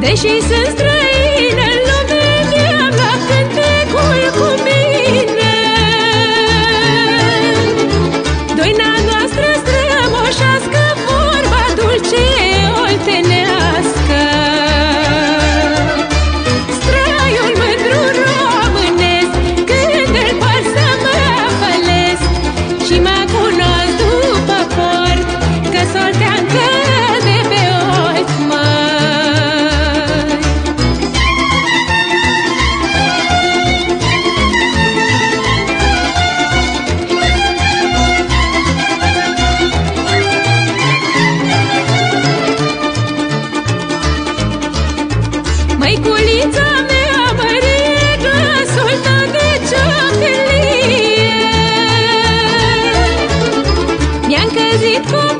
Deși sunt străină Come